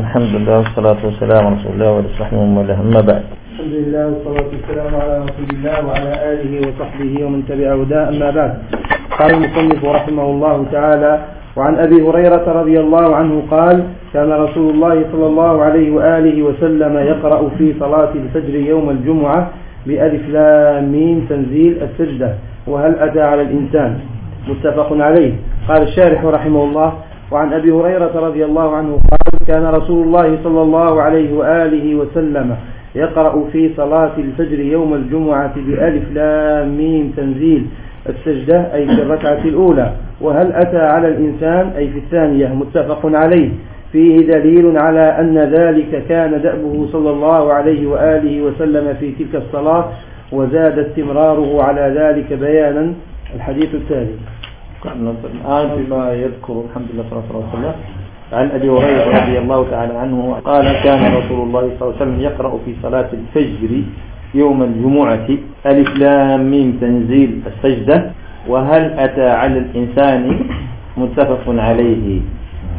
الحمد لله والصلاة والسلام على رسول الله وعلى صحبه ومن أما بعد. الحمد لله والصلاة والسلام على رسول الله وعلى آله وصحبه ومن تبع هداه أما بعد. قال المصنف رحمه الله تعالى وعن أبي هريرة رضي الله عنه قال كان رسول الله صلى الله عليه وآله وسلم يقرأ في صلاة الفجر يوم الجمعة بألف لام ميم تنزيل السجدة وهل أتى على الإنسان؟ متفق عليه قال الشارح رحمه الله وعن أبي هريرة رضي الله عنه قال كان رسول الله صلى الله عليه وآله وسلم يقرأ في صلاة الفجر يوم الجمعة بألف لام ميم تنزيل السجدة أي في الركعة الأولى وهل أتى على الإنسان أي في الثانية متفق عليه فيه دليل على أن ذلك كان دأبه صلى الله عليه وآله وسلم في تلك الصلاة وزاد استمراره على ذلك بيانا الحديث التالي الآن فيما يذكر الحمد لله صلى الله عليه وسلم عن أبي هريرة رضي الله تعالى عنه قال كان رسول الله صلى الله عليه وسلم يقرأ في صلاة الفجر يوم الجمعة. ألف لام ميم تنزيل السجدة وهل أتى على الإنسان متفق عليه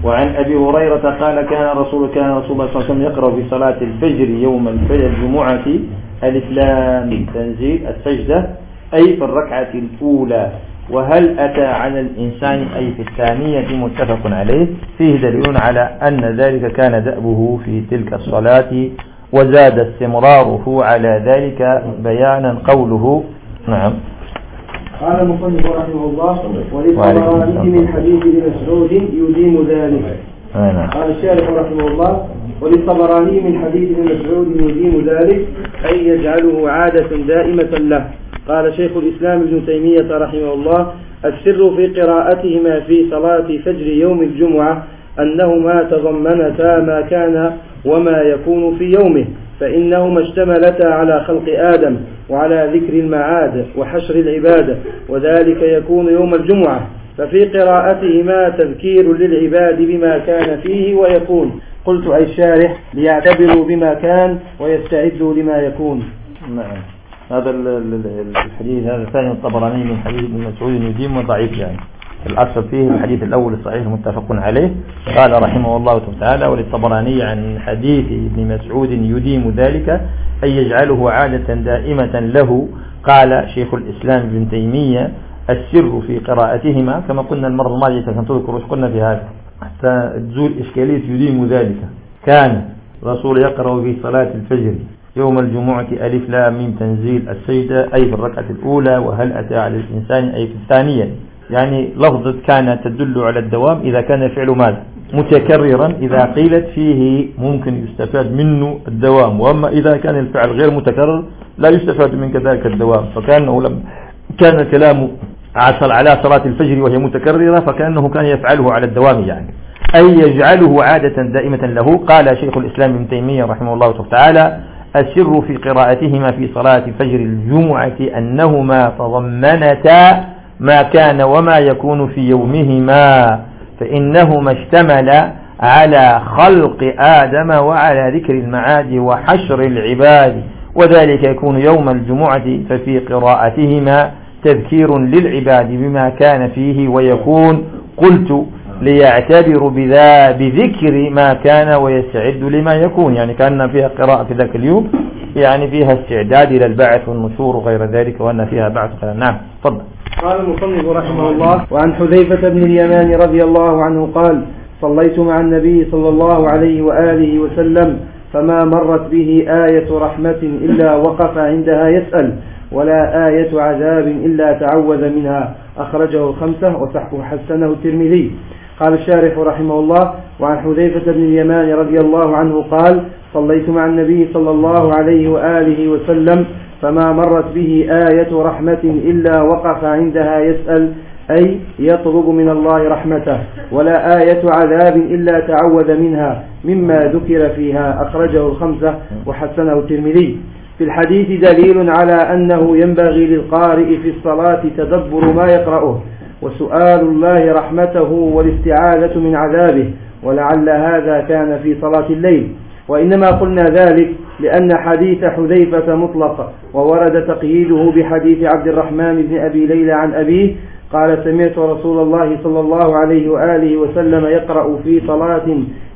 وعن أبي هريرة قال كان رسول كان رسول الله صلى الله عليه وسلم يقرأ في صلاة الفجر يوم الفجر الجمعة. ألف لام تنزيل السجدة أي في الركعة الأولى. وهل أتى على الإنسان أي في الثانية متفق عليه؟ فيه دليل على أن ذلك كان دأبه في تلك الصلاة وزاد استمراره على ذلك بيانا قوله. نعم. قال المصنف رحمه الله وللطبراني من حديث ابن مسعود يديم ذلك. نعم. قال الشارح رحمه الله وللطبراني من حديث ابن مسعود يديم ذلك أي يجعله عادة دائمة له. قال شيخ الإسلام ابن تيمية رحمه الله السر في قراءتهما في صلاة فجر يوم الجمعة أنهما تضمنتا ما كان وما يكون في يومه فإنهما اشتملتا على خلق آدم وعلى ذكر المعاد وحشر العبادة وذلك يكون يوم الجمعة. ففي قراءتهما تذكير للعباد بما كان فيه ويكون. قلت أي الشارح ليعتبروا بما كان ويستعدوا لما يكون. نعم. هذا الحديث هذا ثاني الطبراني من حديث ابن مسعود يديم وضعيف يعني. الأصل فيه الحديث الأول الصحيح متفق عليه. قال رحمه الله تعالى وللطبراني عن حديث ابن مسعود يديم ذلك أي يجعله عادة دائمة له. قال شيخ الإسلام ابن تيمية السر في قراءتهما كما قلنا المرة الماضية كنت تذكر وش قلنا في هذا. حتى تزول إشكالية يديم ذلك. كان رسول يقرأ في صلاة الفجر. يوم الجمعة ألف لام من تنزيل السجدة أي في الركعة الأولى وهل أتى على الإنسان أي في الثانية. يعني لفظة كان تدل على الدوام إذا كان فعل ماذا؟ متكررا إذا قيلت فيه ممكن يستفاد منه الدوام. وأما إذا كان الفعل غير متكرر لا يستفاد من كذلك الدوام. فكانه لم كان الكلام على صلاة الفجر وهي متكررة فكأنه كان يفعله على الدوام يعني. أي يجعله عادة دائمة له قال شيخ الإسلام ابن تيمية رحمه الله تعالى السر في قراءتهما في صلاة فجر الجمعة أنهما تضمنتا ما كان وما يكون في يومهما فإنهما اشتمل على خلق آدم وعلى ذكر المعاد وحشر العباد وذلك يكون يوم الجمعة ففي قراءتهما تذكير للعباد بما كان فيه ويكون قلت ليعتبر بذا بذكر ما كان ويستعد لما يكون. يعني كأن فيها قراءة في ذاك اليوم يعني فيها استعداد إلى البعث والنشور وغير ذلك وأن فيها بعث. نعم تفضل. قال المصنف رحمه الله وعن حذيفة بن اليمان رضي الله عنه قال صليت مع النبي صلى الله عليه وآله وسلم فما مرت به آية رحمة إلا وقف عندها يسأل ولا آية عذاب إلا تعوذ منها. أخرجه الخمسة وصححه حسنه الترمذي. قال الشارح رحمه الله وعن حذيفة بن اليمان رضي الله عنه قال صليت مع النبي صلى الله عليه وآله وسلم فما مرت به آية رحمة إلا وقف عندها يسأل أي يطلب من الله رحمته ولا آية عذاب إلا تعوذ منها مما ذكر فيها أخرجه الخمسة وحسنه الترمذي. في الحديث دليل على أنه ينبغي للقارئ في الصلاة تدبر ما يقرأه وسؤال الله رحمته والاستعاذة من عذابه ولعل هذا كان في صلاة الليل. وإنما قلنا ذلك لأن حديث حذيفة مطلق وورد تقييده بحديث عبد الرحمن بن أبي ليلى عن أبيه قال سمعت رسول الله صلى الله عليه وآله وسلم يقرأ في صلاة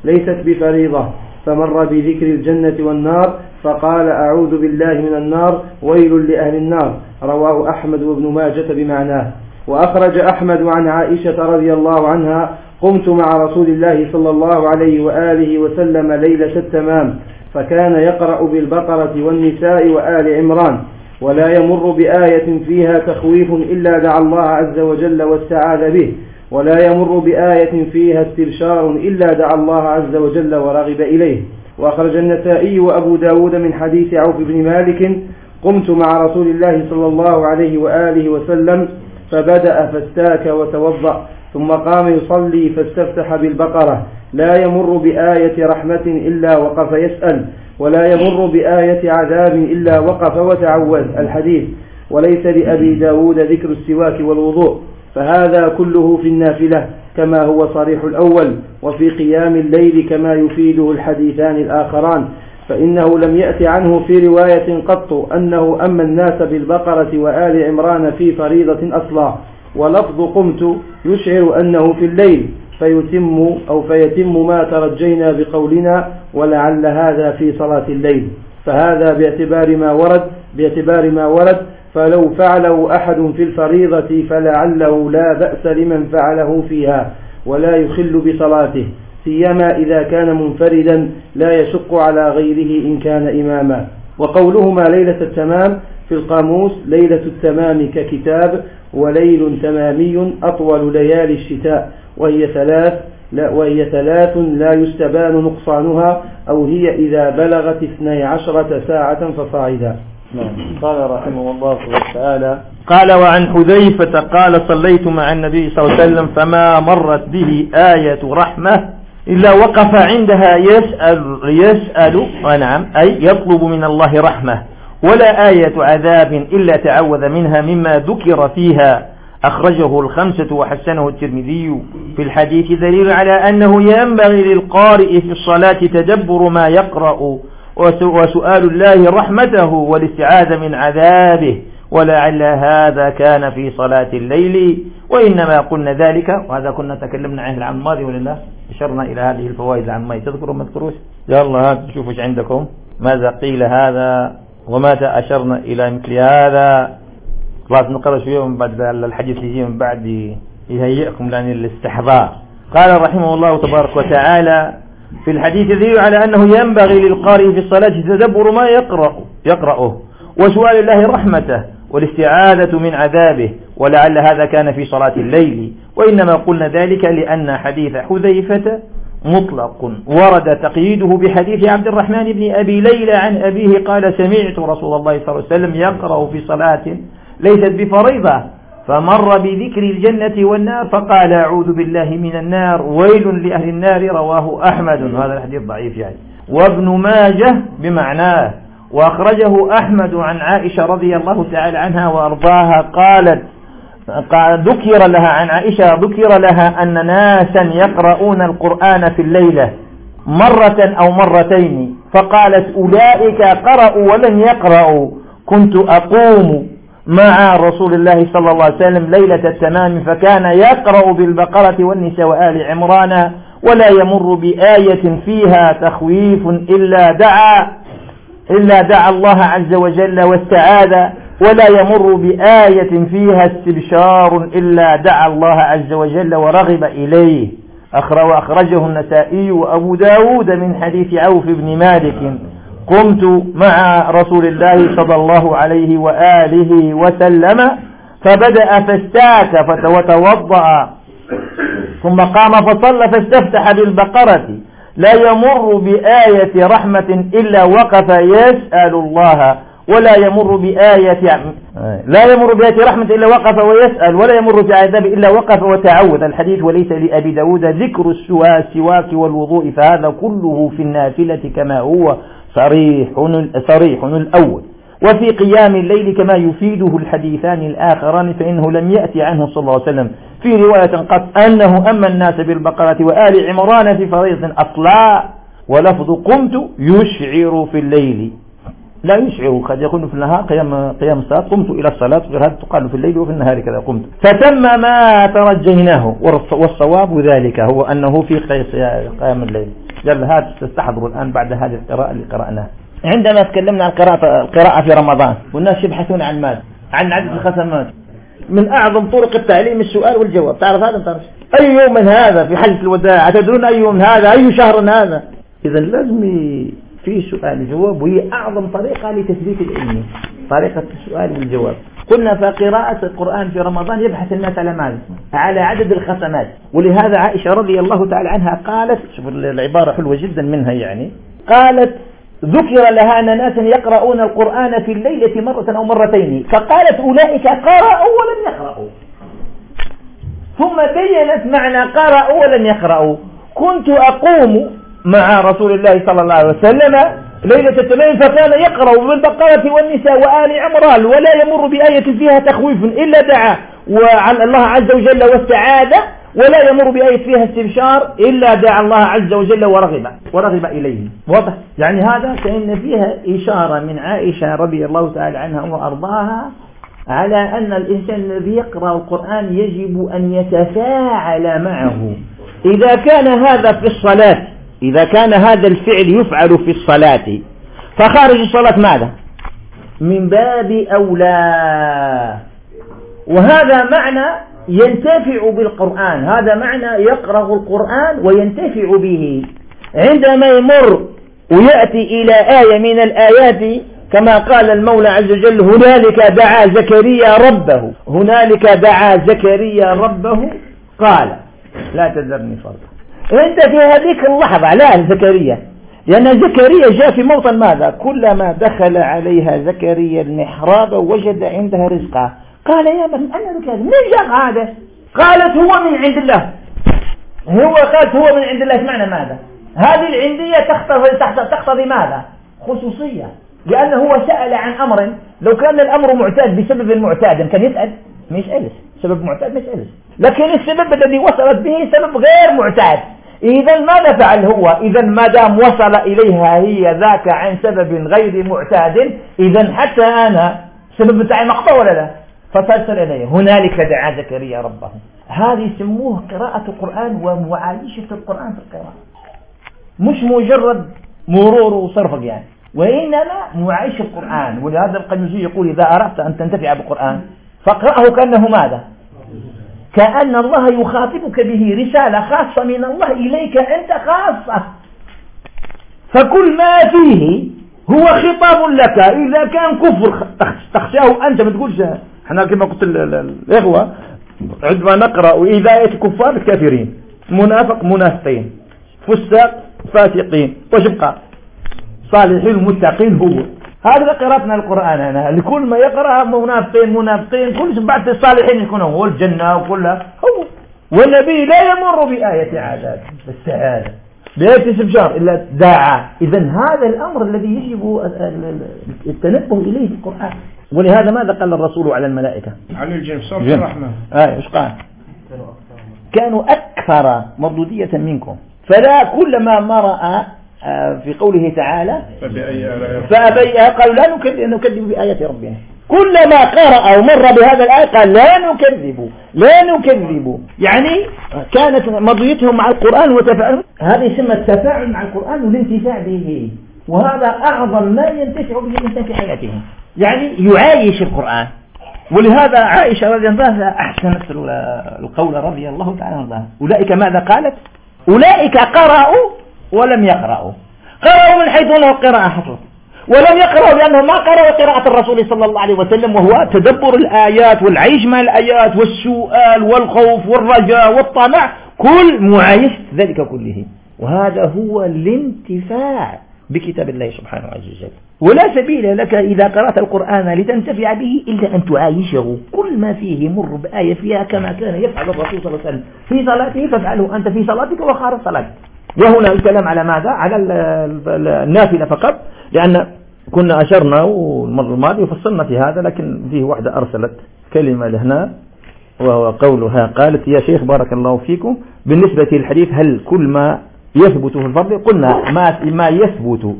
ليست بفريضة فمر بذكر الجنة والنار فقال أعوذ بالله من النار ويل لأهل النار. رواه أحمد وابن ماجة بمعناه. وأخرج أحمد عن عائشة رضي الله عنها قمت مع رسول الله صلى الله عليه وآله وسلم ليلة التمام فكان يقرأ بالبقرة والنساء وآل عمران ولا يمر بآية فيها تخويف إلا دعا الله عز وجل واستعاذ به ولا يمر بآية فيها استبشار إلا دعا الله عز وجل ورغب إليه. وأخرج النسائي وأبو داود من حديث عوف بن مالك قمت مع رسول الله صلى الله عليه وآله وسلم فبدأ فاستاك وتوضأ ثم قام يصلي فاستفتح بالبقرة. لا يمر بآية رحمة إلا وقف يسأل ولا يمر بآية عذاب إلا وقف وتعوذ. الحديث وليس لأبي داود ذكر السواك والوضوء فهذا كله في النافلة كما هو صريح الأول وفي قيام الليل كما يفيده الحديثان الآخران. فإنه لم يأت عنه في رواية قط أنه أما الناس بالبقرة وآل عمران في فريضة أصلا. ولفظ قمت يشعر أنه في الليل فيتم أو فيتم ما ترجينا بقولنا ولعل هذا في صلاة الليل. فهذا باعتبار ما ورد باعتبار ما ورد فلو فعله أحد في الفريضة فلعله لا بأس لمن فعله فيها ولا يخل بصلاته. سيما إذا كان منفردا لا يشق على غيره إن كان إماما. وقولهما ليلة التمام في القاموس ليلة التمام ككتاب وليل تمامي أطول ليالي الشتاء وهي ثلاث لا وهي ثلاث لا يستبان نقصانها أو هي إذا بلغت اثني عشرة ساعة فصاعدا. نعم. قال رحمه الله تعالى قال وعن حذيفة قال صليت مع النبي صلى الله عليه وسلم فما مرت به آية رحمة إلا وقف عندها يسأل, يسأل آه نعم أي يطلب من الله رحمة ولا آية عذاب إلا تعوذ منها مما ذكر فيها. أخرجه الخمسة وحسنه الترمذي في الحديث دليل على أنه ينبغي للقارئ في الصلاة تدبر ما يقرأ وسؤال الله رحمته والاستعاذ من عذابه ولعل هذا كان في صلاة الليل. وإنما قلنا ذلك وهذا كنا تكلمنا عنه العام الماضي ولله أشرنا إلى هذه الفوائد العام الماضي تذكروا ما تذكروش؟ يلا هات تشوفوا إيش عندكم. ماذا قيل هذا؟ وماذا أشرنا إلى مثل هذا؟ خلاص نقرأ شوية من بعد الحديث يجي من بعد يهيئكم لأن الاستحضار. قال رحمه الله تبارك وتعالى في الحديث ذي على أنه ينبغي للقارئ في الصلاة تدبر ما يقرأ يقرأه وسؤال الله رحمته والاستعاذة من عذابه ولعل هذا كان في صلاة الليل. وإنما قلنا ذلك لأن حديث حذيفة مطلق. ورد تقييده بحديث عبد الرحمن بن أبي ليلى عن أبيه قال سمعت رسول الله صلى الله عليه وسلم يقرأ في صلاة ليست بفريضة. فمر بذكر الجنة والنار فقال أعوذ بالله من النار. ويل لأهل النار رواه أحمد. هذا الحديث ضعيف يعني. وابن ماجه بمعناه. وأخرجه أحمد عن عائشة رضي الله تعالى عنها وأرضاها قالت قال ذكر لها عن عائشة ذكر لها أن ناسا يقرؤون القرآن في الليلة مرة أو مرتين فقالت أولئك قرأوا ولم يقرأوا. كنت أقوم مع رسول الله صلى الله عليه وسلم ليلة التمام فكان يقرأ بالبقرة والنساء وآل عمران ولا يمر بآية فيها تخويف إلا دعا إلا دعا الله عز وجل واستعاذ. ولا يمر بآية فيها استبشار إلا دعا الله عز وجل ورغب إليه. أخرجه النسائي وأبو داود من حديث عوف بن مالك. قمت مع رسول الله صلى الله عليه وآله وسلم فبدأ فاستاك وتوضأ ثم قام فصلى فاستفتح بالبقرة. لا يمر بآية رحمة إلا وقف يسأل الله. ولا يمر بآية لا يمر بآية رحمة إلا وقف ويسأل ولا يمر بعذاب إلا وقف وتعود. الحديث وليس لأبي داود ذكر السواك والوضوء فهذا كله في النافلة كما هو صريح صريح الأول. وفي قيام الليل كما يفيده الحديثان الآخران فإنه لم يأتي عنه صلى الله عليه وسلم. في رواية قط أنه أما الناس بالبقرة وآل عمران في فريض أطلاء ولفظ قمت يشعر في الليل. لا يشعر. قد يكون في النهار قيام قيام الصلاة قمت إلى الصلاة. غير تقال في الليل وفي النهار كذا قمت. فتم ما ترجيناه. والصواب ذلك هو أنه في قيام الليل. جل هذا تستحضر الآن بعد هذه القراءة اللي قرأناها. عندما تكلمنا عن قراءة, القراءة في رمضان والناس يبحثون عن ماذا؟ عن عدد الختمات من أعظم طرق التعليم السؤال والجواب. تعرف هذا تعرف أي يوم من هذا في حلة الوداع؟ تدرون أي يوم هذا؟ أي شهر هذا؟ إذا لازم في سؤال جواب وهي أعظم طريقة لتثبيت العلم. طريقة السؤال والجواب. قلنا فقراءة القرآن في رمضان يبحث الناس على ماذا على عدد الخصمات. ولهذا عائشة رضي الله تعالى عنها قالت شوف العبارة حلوة جدا منها يعني قالت ذكر لها أن يقرؤون القرآن في الليلة مرة أو مرتين. فقالت أولئك قرأوا ولم يقرأوا. ثم بينت معنى قرأوا ولم يقرأوا. كنت أقوم مع رسول الله صلى الله عليه وسلم. ليلة التميم فكان يقرأ بالبقرة والنساء وآل عمران ولا يمر بآية فيها تخويف إلا دعا. وعن الله عز وجل والسعادة ولا يمر بآية فيها استبشار إلا دعا الله عز وجل ورغب. ورغب إليه. واضح؟ يعني هذا فإن فيها إشارة من عائشة رضي الله تعالى عنها وأرضاها على أن الإنسان الذي يقرأ القرآن يجب أن يتفاعل معه. إذا كان هذا في الصلاة إذا كان هذا الفعل يفعل في الصلاة فخارج الصلاة ماذا؟ من باب أولى. وهذا معنى ينتفع بالقرآن. هذا معنى يقرأ القرآن وينتفع به. عندما يمر ويأتي إلى آية من الآيات كما قال المولى عز وجل هنالك دعا زكريا ربه. هنالك دعا زكريا ربه. قال لا تذرني فردا وانت في هذيك اللحظة لا زكريا. لأن زكريا جاء في موطن ماذا؟ كلما دخل عليها زكريا المحراب وجد عندها رزقا. قال يا من أنا لك من جاء هذا؟ قالت هو من عند الله. هو قالت هو من عند الله معنى ماذا؟ هذه العندية تقتضي, تقتضي ماذا؟ خصوصية. لأنه هو سأل عن أمر لو كان الأمر معتاد بسبب المعتاد كان يسأل. ما يسألش سبب معتاد ما يسألش لكن السبب الذي وصلت به سبب غير معتاد. إذا ما نفعل هو؟ إذا ما دام وصل إليها؟ هي ذاك عن سبب غير معتاد. إذا حتى أنا سبب بتاعي مقطع ولا لا؟ فترسل إليه. هنالك دعا زكريا ربه. هذه يسموه قراءة القرآن ومعايشة القرآن في القراءة. مش مجرد مرور وصرف يعني. وإنما معايشة القرآن. ولهذا القنوزي يقول إذا أردت أن تنتفع بالقرآن فاقرأه كأنه ماذا؟ كأن الله يخاطبك به رسالة خاصة من الله إليك أنت خاصة. فكل ما فيه هو خطاب لك. إذا كان كفر تخشاه أنت ما تقولش إحنا كما قلت الإخوة عندما نقرأ إذا الكفار الكافرين منافق منافقين فساق فاسقين. واش بقى صالحين المتقين هو. هذا قراءتنا القرآن أنا. لكل ما يقرأ منافقين منافقين كل بعد الصالحين يكونوا هو الجنة وكلها. هو والنبي لا يمر بآية عذاب السعادة بآية استبشار إلا داعى. إذا هذا الأمر الذي يجب التنبه إليه في القرآن. ولهذا ماذا قال الرسول على الملائكة؟ على الجن صرف الرحمة إيش قال؟ كانوا أكثر مردودية منكم. فلا كلما مرأ في قوله تعالى فأبيها قالوا لا نكذب, نكذب بآية ربنا. كلما قرأ أو مر بهذا الآية قال لا نكذب لا نكذب. يعني كانت مضيتهم مع القرآن وتفاعل. هذا يسمى التفاعل مع القرآن والانتفاع به. وهذا أعظم ما ينتفع به الإنسان في حياتهم. يعني يعايش القرآن. ولهذا عائشة رضي الله عنها أحسنت القول رضي الله تعالى عنها. أولئك ماذا قالت؟ أولئك قرأوا ولم يقرأوا. قرأوا من حيث أنه قراءة حفظ ولم يقرأوا لأنه ما قرأوا قراءة الرسول صلى الله عليه وسلم وهو تدبر الآيات والعيش مع الآيات والسؤال والخوف والرجاء والطمع. كل معايشة ذلك كله. وهذا هو الانتفاع بكتاب الله سبحانه عز وجل. ولا سبيل لك إذا قرأت القرآن لتنتفع به إلا أن تعايشه. كل ما فيه مر بآية فيها كما كان يفعل الرسول صلى الله عليه وسلم. في صلاته فافعله أنت في صلاتك وخارج صلاتك. وهنا الكلام على ماذا؟ على النافلة فقط لأن كنا أشرنا المرة الماضية وفصلنا في هذا لكن فيه واحدة أرسلت كلمة لهنا وهو قولها قالت يا شيخ بارك الله فيكم. بالنسبة للحديث هل كل ما يثبت في الفرض؟ قلنا ما ما يثبت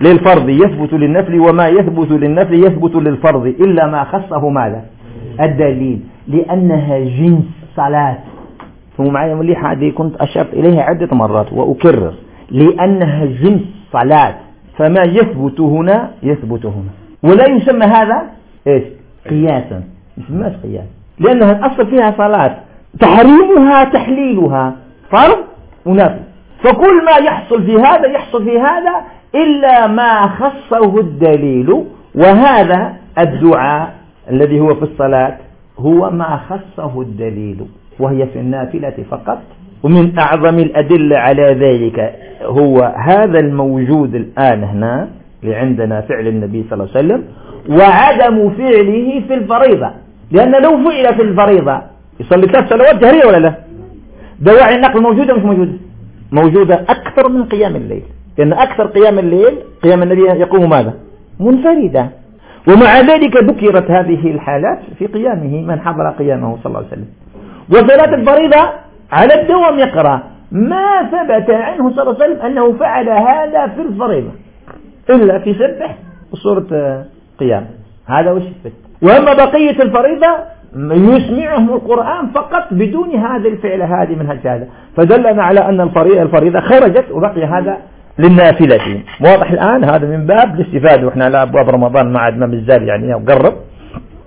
للفرض يثبت للنفل وما يثبت للنفل يثبت للفرض إلا ما خصه ماذا؟ الدليل لأنها جنس صلاة. ثم معي يقول لي هذه كنت أشرت إليها عدة مرات وأكرر. لأنها جنس صلاة فما يثبت هنا يثبت هنا. ولا يسمى هذا إيش؟ قياسا. يسمى قياس. لأنها الأصل فيها صلاة. تحريمها تحليلها. فرض ونفل فكل ما يحصل في هذا يحصل في هذا إلا ما خصه الدليل. وهذا الدعاء الذي هو في الصلاة هو ما خصه الدليل. وهي في النافلة فقط ومن أعظم الأدلة على ذلك هو هذا الموجود الآن هنا اللي عندنا فعل النبي صلى الله عليه وسلم وعدم فعله في الفريضة لأن لو فعل في الفريضة يصلي ثلاث صلوات جهرية ولا لا؟ دواعي النقل موجودة مش موجودة؟ موجودة أكثر من قيام الليل لأن أكثر قيام الليل قيام النبي يقوم ماذا؟ منفردة ومع ذلك ذكرت هذه الحالات في قيامه من حضر قيامه صلى الله عليه وسلم وصلاة الفريضة على الدوام يقرأ ما ثبت عنه صلى الله عليه وسلم أنه فعل هذا في الفريضة إلا في سبح وصورة قيام هذا وش فت وأما بقية الفريضة يسمعهم القرآن فقط بدون هذا الفعل هذه من هذا فدلنا على أن الفريضة خرجت وبقي هذا للنافلة. واضح الآن هذا من باب الاستفادة وإحنا على أبواب رمضان ما عاد ما مزال يعني قرب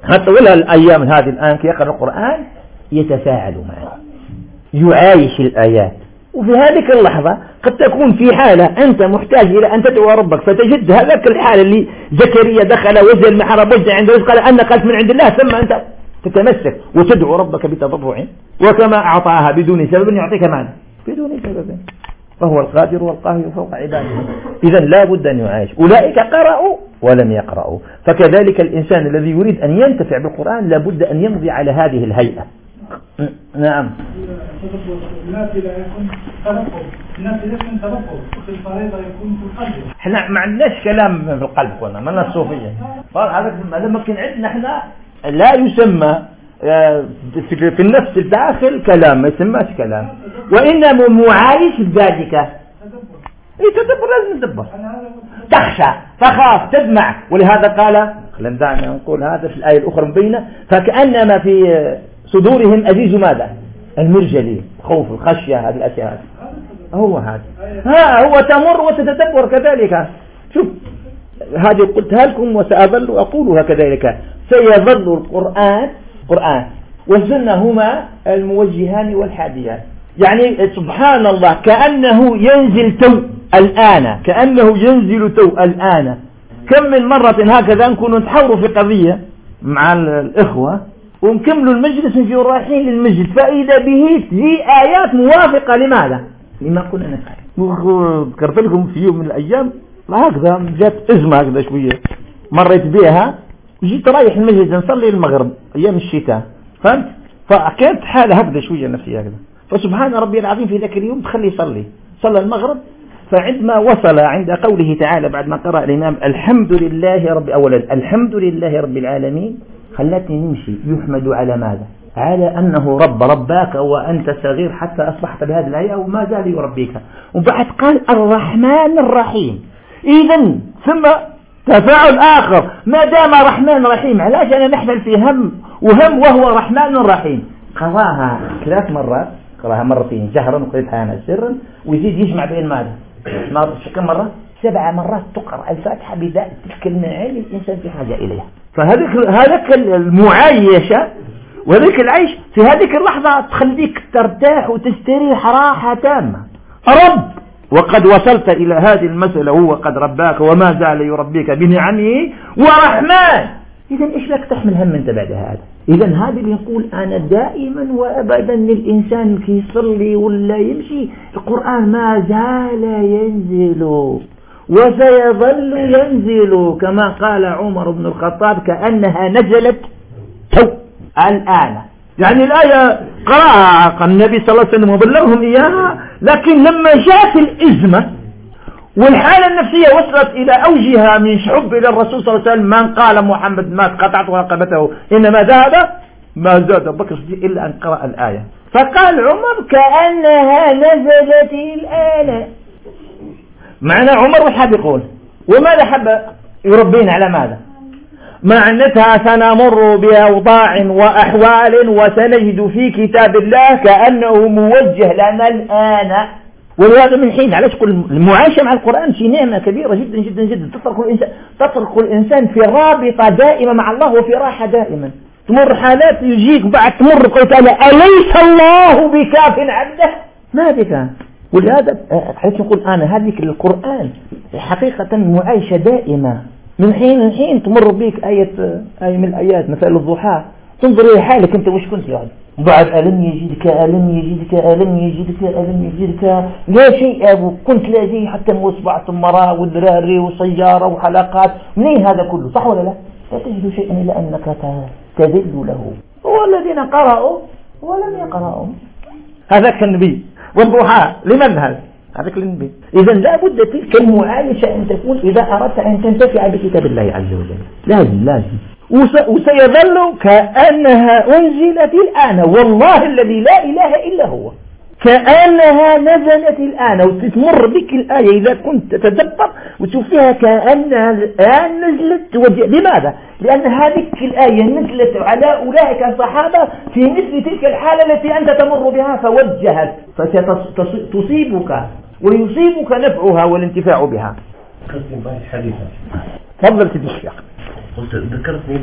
حتى ولا الأيام هذه الآن كي يقرأ القرآن يتفاعل معه. يعايش الآيات. وفي هذه اللحظة قد تكون في حالة أنت محتاج إلى أن تدعو ربك فتجد هذاك الحالة اللي زكريا دخل وزل مع وجه عند رزق قال أنا قالت من عند الله ثم أنت تتمسك وتدعو ربك بتضرع. وكما أعطاها بدون سبب يعطيك معنى. بدون سبب. فهو القادر والقاهر فوق عباده. إذا لا بد أن يعايش. أولئك قرأوا ولم يقرأوا. فكذلك الإنسان الذي يريد أن ينتفع بالقرآن لا بد أن يمضي على هذه الهيئة. نعم. إحنا ما عندناش كلام في القلب كنا مالنا الصوفية هذا ما كان عندنا إحنا لا يسمى آه، في النفس الداخل كلام ما يسماش كلام. وإنما معايش ذلك اي تدبر لازم تدبر. تخشى تخاف تدمع. ولهذا قال خلينا نقول هذا في الآية الأخرى مبينة فكأنما في آه، صدورهم أزيز ماذا؟ المرجلي خوف الخشية هذه الأشياء هذه. هو هذا. ها هو تمر وتتدبر كذلك. شوف هذه قلتها لكم وسأظل أقولها كذلك. سيظل القرآن قرآن والسنة هما الموجهان والحاديان. يعني سبحان الله كأنه ينزل تو الآن. كأنه ينزل تو الآن. كم من مرة هكذا نكون نتحور في قضية مع الإخوة. ونكملوا المجلس نجي رايحين للمسجد فإذا به في آيات موافقة لماذا؟ لما كنا نفعل. ذكرت لكم في يوم من الأيام هكذا جات أزمة هكذا شوية. مريت بها وجيت رايح المسجد نصلي المغرب أيام الشتاء فهمت؟ فكانت حالة هكذا شوية نفسية هكذا. فسبحان ربي العظيم في ذاك اليوم تخلي يصلي. صلى المغرب فعندما وصل عند قوله تعالى بعد ما قرأ الإمام الحمد لله رب أولا الحمد لله رب العالمين خلتني نمشي. يحمد على ماذا؟ على أنه رب رباك وأنت صغير حتى أصبحت بهذه الآية وما زال يربيك. وبعد قال الرحمن الرحيم. إذا ثم تفاعل آخر. ما دام رحمن رحيم علاش أنا نحمل في هم وهم وهو رحمن رحيم؟ قراها ثلاث مرات قراها مرتين جهرا وقريتها أنا سرا ويزيد يجمع بين ماذا؟ كم مرة سبع مرات تقرأ الفاتحة بداء تلك المعاني الإنسان في حاجة إليها. فهذاك هذاك المعايشة وهذاك العيش في هذيك اللحظة تخليك ترتاح وتستريح راحة تامة. رب وقد وصلت إلى هذه المسألة هو قد رباك وما زال يربيك بنعمه ورحمن. إذا إيش لك تحمل هم أنت بعد هذا؟ إذا هذا اللي يقول أنا دائما وأبدا للإنسان في يصلي ولا يمشي القرآن ما زال ينزل وسيظل ينزل كما قال عمر بن الخطاب كأنها نزلت تو الآن. يعني الآية قرأها النبي صلى الله عليه وسلم وبلغهم إياها لكن لما جاءت الإزمة والحالة النفسية وصلت إلى أوجها من حب إلى الرسول صلى الله عليه وسلم. من قال محمد ما قطعت رقبته إنما ذهب ما زاد بكر إلا أن قرأ الآية. فقال عمر كأنها نزلت الآن. معنى عمر وش حاب يقول؟ وماذا حب يربينا على ماذا؟ معنتها سنمر بأوضاع وأحوال وسنجد في كتاب الله كأنه موجه لنا الآن. ولهذا من حين علاش كل المعاشه مع القرآن شي نعمة كبيرة جدا جدا جدا. تترك الانسان تترك الإنسان في رابطة دائمة مع الله وفي راحة دائما تمر حالات يجيك بعد تمر قلت أنا أليس الله بكاف عبده؟ ما بك. ولهذا آه، حيث نقول أنا هذيك القرآن حقيقة معايشة دائمة. من حين لحين تمر بك آية آية من الآيات مثلا الضحى. تنظر إلى حالك أنت وش كنت يعني؟ بعد ألم يجدك ألم يجدك ألم يجدك ألم يجدك. لا شيء أبو كنت لديه حتى مصبع ثم راه ودراري وسيارة وحلقات. منين هذا كله؟ صح ولا لا؟ لا تجد شيئا إلا أنك تذل له. والذين قرأوا ولم يقرأوا. هذاك النبي والضحى. لمن هذا؟ هذاك النبي إذا لا بد تلك المعايشة أن تكون إذا أردت أن تنتفع بكتاب الله عز وجل. لازم لازم وسيظل كأنها أنزلت الآن والله الذي لا إله إلا هو كأنها نزلت الآن وتمر بك الآية إذا كنت تتدبر وتشوف فيها كأنها الآن نزلت وجه. لماذا؟ لأن هذه الآية نزلت على أولئك الصحابة في مثل تلك الحالة التي أنت تمر بها فوجهت فستصيبك ويصيبك نفعها والانتفاع بها. تفضل سيدي الشيخ. قلت ذكرتني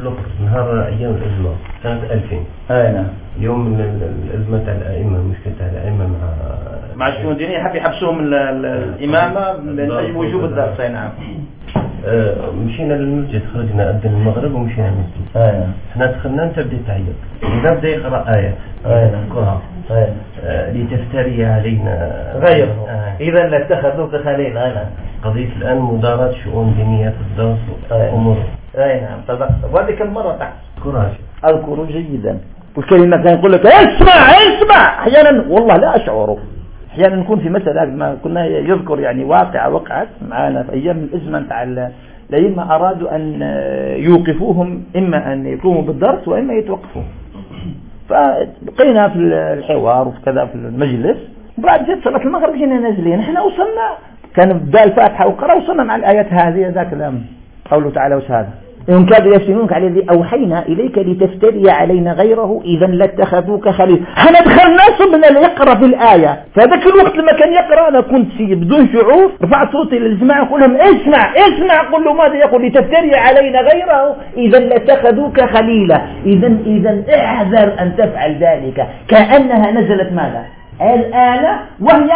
بلوكس نهار أيام الازمه سنة 2000 اي آه، نعم. يوم من الازمه تاع الأئمة مشكله تاع الأئمة مع مع الشؤون الدينيه حب يحبسوهم آه، الإمامة آه، من أجل وجوب الدرس أي نعم. مشينا للمسجد خرجنا أذن المغرب ومشينا للمسجد. اي نعم. حنا دخلنا أنت بديت تعيط. بدا بدأ يقرأ ايات اي نعم. طيب. آه، لتفتري علينا. غيره. آه. إذا لاتخذوك خليل. أي نعم. قضية الآن مدارات شؤون دينية في الدرس نعم. وأمور. أي نعم. طبقت وهذه كم مرة تذكرها أذكر جيدا. والكلمة كان يقول لك اسمع اسمع! أحيانا والله لا أشعره أحيانا نكون في مسألة ما كنا يذكر يعني واقعة وقعت معنا في أيام الأزمة تاع الأئمة أرادوا أن يوقفوهم إما أن يقوموا بالدرس وإما يتوقفوا فبقينا في الحوار وفي كذا في المجلس. بعد جت صلاة المغرب جينا نازلين. إحنا وصلنا. كان بدا الفاتحة وقرأ وصلنا مع الآيات هذه ذاك قوله تعالى وسهذا إن كادوا يفتنونك على الذي أوحينا إليك لتفتري علينا غيره إذا لاتخذوك خليل. حنا من اللي يقرأ في الآية؟ فذاك الوقت لما كان يقرأ أنا كنت في بدون شعور. رفعت صوتي للجماعة أقول لهم اسمع اسمع قل له ماذا يقول؟ لتفتري علينا غيره. إذا لاتخذوك خليلا. إذا إذا احذر أن تفعل ذلك. كأنها نزلت ماذا؟ الآن وهي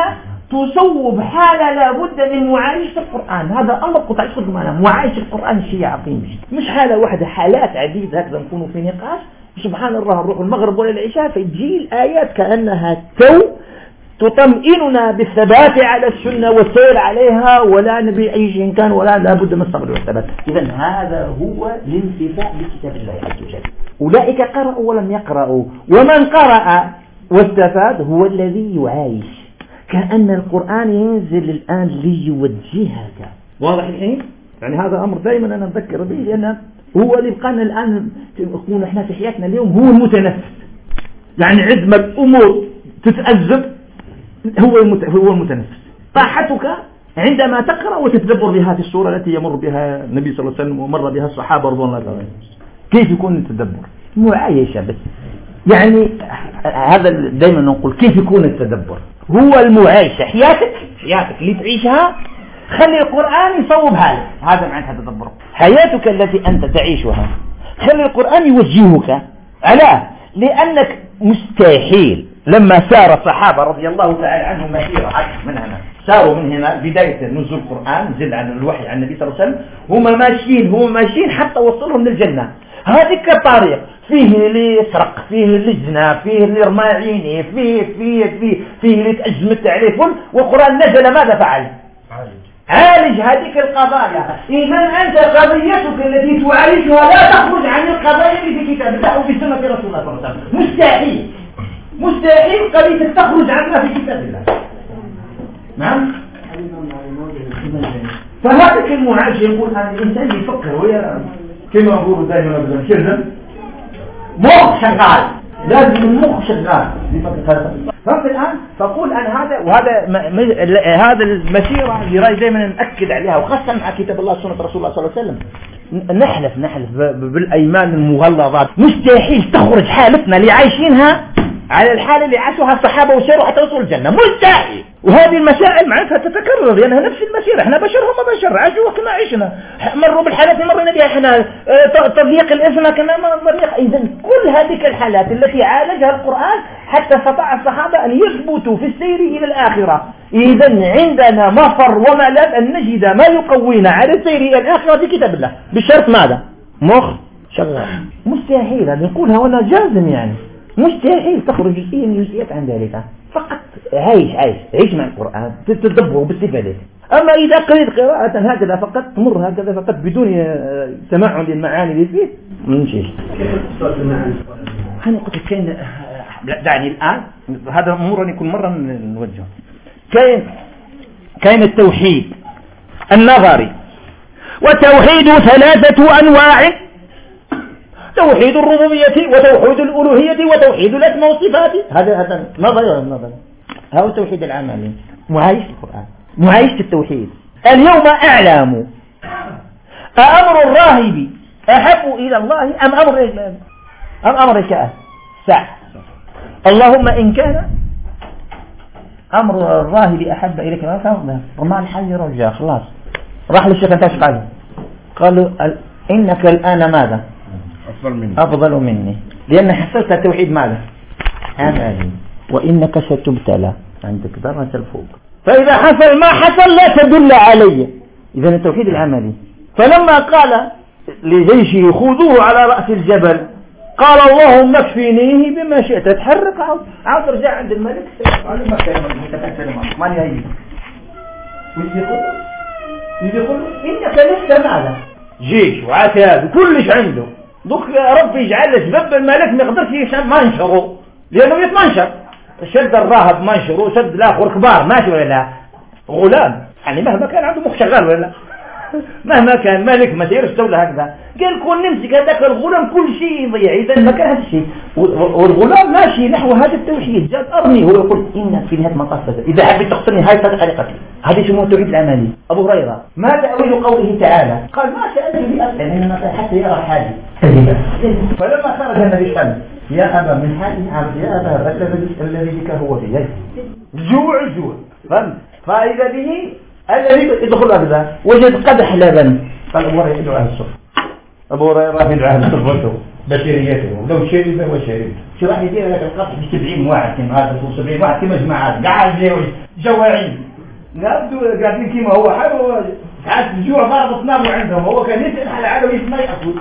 تصوب حالة لابد من معايشة القرآن. هذا أمر قطع. يدخل معنا؟ معايشة القرآن شيء عظيم جدا. مش حالة واحدة حالات عديدة. هكذا نكونوا في نقاش. سبحان الله نروح المغرب ولا العشاء فتجي الآيات كأنها تو تطمئننا بالثبات على السنة والسير عليها ولا نبي أي شيء كان ولا لابد من الصبر والثبات. إذا هذا هو الانتفاع بكتاب الله عز وجل. أولئك قرأوا ولم يقرأوا. ومن قرأ واستفاد هو الذي يعايش. كأن القرآن ينزل الآن ليوجهك. واضح الحين؟ يعني هذا أمر دائما أنا أذكر به لأن هو اللي بقانا الآن يكون إحنا في حياتنا اليوم هو المتنفس. يعني عندما الأمور تتأذب هو هو المتنفس. طاحتك عندما تقرأ وتتدبر بهذه الصورة التي يمر بها النبي صلى الله عليه وسلم ومر بها الصحابة رضوان الله عليهم. كيف يكون التدبر؟ معايشة بس. يعني هذا دائما نقول كيف يكون التدبر؟ هو المعيشة حياتك حياتك اللي تعيشها خلي القرآن يصوب حالك هذا معناتها تدبر. حياتك التي أنت تعيشها خلي القرآن يوجهك على لأنك مستحيل. لما سار الصحابة رضي الله تعالى عنهم مسيرة عكس من هنا. ساروا من هنا بداية نزول القرآن نزل عن الوحي عن النبي صلى الله عليه وسلم. هم ماشيين هم ماشيين حتى وصلهم للجنة. هذه كطريق. فيه ليسرق فيه لجنة فيه لرمى عينيه فيه فيه فيه فيه لتأجم التعريف وقرآن نزل ماذا فعل؟ عالج هذه القضايا. إذا أنت قضيتك التي تعالجها لا تخرج عن القضايا اللي في كتاب الله وفي سنة رسول الله صلى الله عليه وسلم. مستحيل. مستحيل قضيتك تخرج عنها في كتاب الله نعم. فهذا المعالج يقول الإنسان يفكر ويرى. كما نقول دائما ابدا شردا مخ شغال. لازم المخ شغال. فانت الآن تقول أن هذا وهذا هذا المسيرة اللي راي دائما نأكد عليها وخاصة مع كتاب الله وسنه رسول الله صلى الله عليه وسلم. نحلف نحلف بالأيمان المغلظات. مستحيل تخرج حالتنا اللي عايشينها على الحالة اللي عاشوها الصحابة وسيروا حتى وصلوا الجنة. مستحيل وهذه المسائل معناتها تتكرر لأنها نفس المسيرة. إحنا بشر هم بشر عاشوها كما عشنا. مروا بالحالات اللي مرينا بها إحنا آه، تضييق الإثم كما مريق إذا كل هذه الحالات التي عالجها القرآن حتى استطاع الصحابة أن يثبتوا في السير إلى الآخرة. إذا عندنا مفر وملاذ أن نجد ما يقوينا على السير إلى الآخرة في كتاب الله. بشرط ماذا؟ مخ. شغال. مستحيل هذا نقولها ولا جازم يعني. مستحيل تخرج أي جزئيات عن ذلك. فقط عايش عايش عيش مع القرآن تتدبر باستفادته. أما إذا قريت قراءة هكذا فقط تمر هكذا فقط بدون سماع للمعاني اللي فيه نمشي أنا قلت لك كاين دعني الآن هذا مرة يكون مرة نوجه. كاين كاين التوحيد النظري. وتوحيد ثلاثة أنواع. توحيد الربوبية وتوحيد الألوهية وتوحيد الأسماء والصفات هذا هذا نظري نظري هذا التوحيد العمل معايش القرآن. معايش التوحيد اليوم أعلم. أأمر الراهب أحب إلى الله أم أمر أم أمر شاء؟ ساعة. اللهم إن كان أمر الراهب أحب إليك. ما فهمنا رمى الحي رجع. خلاص. راح للشيخ انتاش قال؟ قالوا إنك الآن ماذا؟ أفضل مني. أفضل مني. لأن حصلت توحيد ماذا؟ عملي وإنك ستبتلى. عندك درجة الفوق فإذا حصل ما حصل لا تدل علي. إذا التوحيد العملي. فلما قال لجيشه خذوه على رأس الجبل. قال اللهم اكفينيه بما شئت. تحرك عاود عاود رجع عند الملك. قال ما كان الملك. ما يهيك وش يقول؟ يقول؟ إنك لست معنا. جيش وعتاد وكلش عنده. دوك ربي يجعل سبب الملك ما يقدرش منشره لأنه يتمنشر شد الراهب منشرو وشد الآخر كبار ماشي ولا لا؟ غلام. يعني مهما كان عنده مخ شغال ولا لا؟ مهما كان مالك ما تديرش دولة هكذا. قال كون نمسك هذاك الغلام كل شيء يضيع. إذا ما كان هذا الشيء. والغلام ماشي نحو هذا التوحيد. جاء ارمي هو يقول إن في نهاية المطاف إذا حبيت تقتلني هاي طريقة قتلي. شنو شو تريد العملي أبو هريرة ما تأويل قوله تعالى؟ قال ما سألت بأسئلة يعني حتى يرى حاجة. كذبا فلما خرج النبي قال يا أبا من حال عبد يا أبا بكر الذي بك هو في يده جوع جوع. فإذا به الذي يدخل أبدا وجد قدح لبن. قال أبو هريرة يدعو أهل الصف أبو هريرة يدعو أهل الصف بشريته. لو شرب وشرب شو راح يدير لك القصد ب 70 واحد كما هذا؟ 70 واحد كما جماعات؟ قاعد جواعين نبدو قاعدين كما هو حلو. ساعات الجوع ضرب 12 عندهم. هو كان يسأل على عدم يسمع يأكل.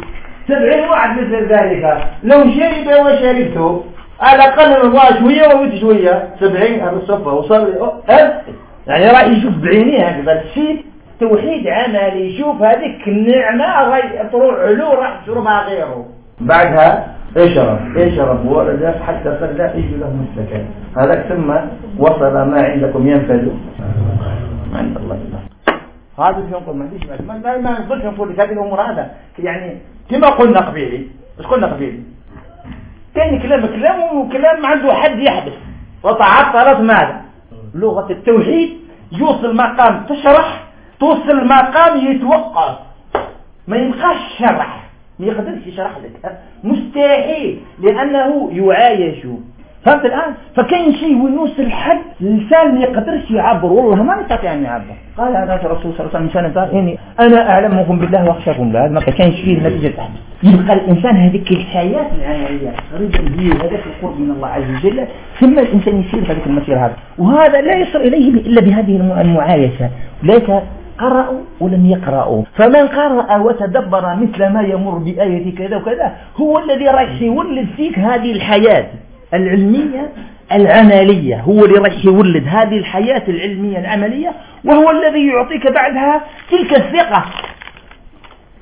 سبعين واحد مثل ذلك. لو شرب وشربته على الأقل الله شوية ومت شوية. سبعين هذا الصفة. وصل يعني راح يشوف بعينيه هكذا. الشيء توحيد عملي يشوف هذيك النعمة راح تروح له راح تشربها غيره. بعدها اشرب. اشرب. ورد حتى فلا يجي له السكن هذاك ثم وصل ما عندكم ينفذ. عند الله. هذا اليوم قلنا ليش ما ما ما نقدرش نقول لك هذه الأمور هذا يعني كما قلنا قبيلي. إيش قلنا قبيلي؟ كان كلام كلام وكلام عنده حد يحدث. وتعطلت ماذا؟ لغة التوحيد. يوصل مقام تشرح. توصل مقام يتوقف ما ينقاش شرح. ما يقدرش يشرح لك. مستحيل. لأنه يعايش فهمت الآن فكاين شيء ونوس الحد الانسان ما يقدرش يعبر. والله ما يستطيع أن يعبر قال هذا الرسول صلى الله عليه وسلم قال يعني أنا أعلمكم بالله وأخشاكم له ما شيء فيه النتيجه تحت يبقى الإنسان هذيك الحياة العملية قريب هي هذاك القرب من الله عز وجل. ثم الإنسان يسير في هذاك المسير هذا وهذا لا يصل إليه إلا بهذه المعايشة. ليس قرأوا ولم يقرأوا فمن قرأ وتدبر مثل ما يمر بآية كذا وكذا هو الذي راح يولد فيك هذه الحياة. العلمية العملية هو اللي راح يولد هذه الحياة العلمية العملية وهو الذي يعطيك بعدها تلك الثقة.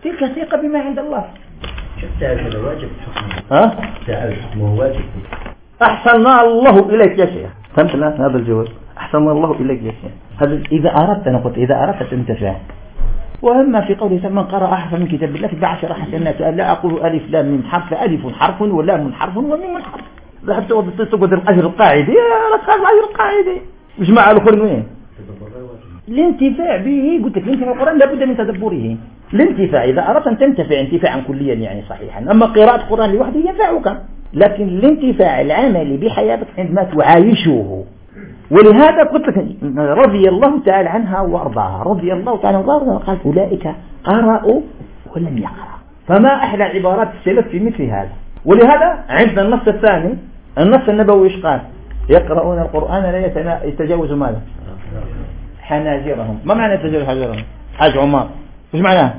تلك الثقة بما عند الله. تعرف هذا واجب ها؟ واجب. أحسننا الله إليك يا شيخ. فهمت الآن هذا الجواب؟ أحسننا الله إليك يا شيخ. هذا إذا أردت أنا قلت إذا أردت تنتفع وأما في قوله من قرأ أحفا من كتاب الله فبعشر حسنات لا أقول ألف لام من حرف ألف حرف ولام حرف وميم حرف. حتى تقدر الاجر القاعدي راك تخاف الاجر القاعدي جماعة الأخرين وين؟ الانتفاع به. قلت لك الانتفاع القرآن لابد من تدبره. الانتفاع إذا أردت أن تنتفع انتفاعا كليا يعني صحيحا. أما قراءة القرآن لوحده ينفعك. لكن الانتفاع العملي بحياتك عندما تعايشه. ولهذا قلت لك رضي الله تعالى عنها وأرضاها. رضي الله تعالى عنها وأرضاها. قال أولئك قرأوا ولم يقرأ. فما أحلى عبارات السلف في مثل هذا؟ ولهذا عندنا النص الثاني النص النبوي إيش قال؟ يقرؤون القرآن لا يتجاوز ماذا؟ حناجرهم. ما معنى يتجاوز حناجرهم؟ حاج عمار. إيش معناها